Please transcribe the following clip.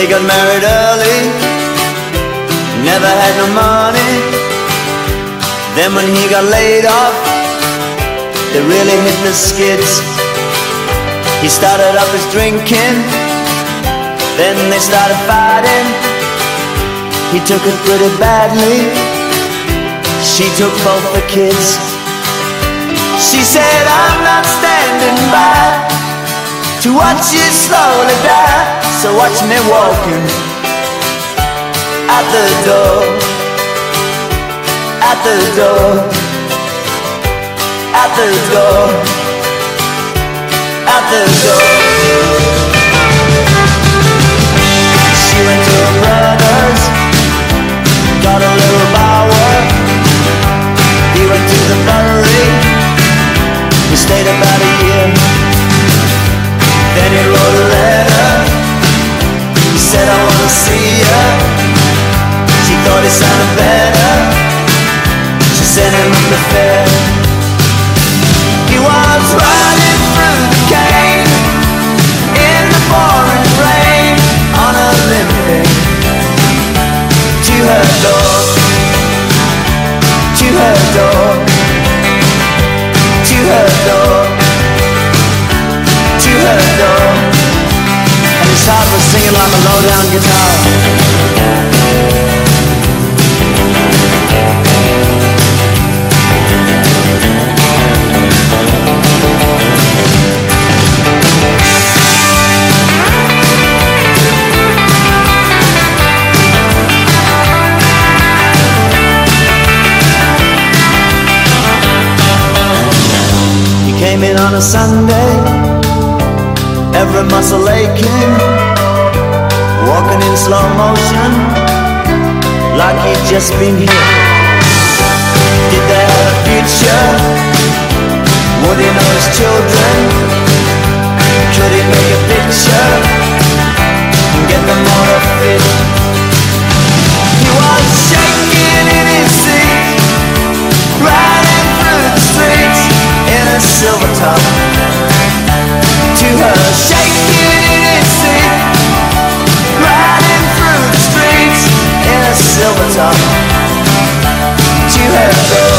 They got married early, never had no money. Then when he got laid off, they really hit the skids. He started up his drinking, then they started fighting. He took it pretty badly. She took both the kids. She said, I'm not standing to watch you slowly die. So watch me walking at the door, at the door, at the door, at the door. Her door. To her door. His heart was singing like a low-down guitar. Came in on a Sunday every muscle aching, walking in slow motion, like he'd just been here. Did they have a future? Would he know his children? Top to her, shaking in his seat, riding through the streets in a silver top. To her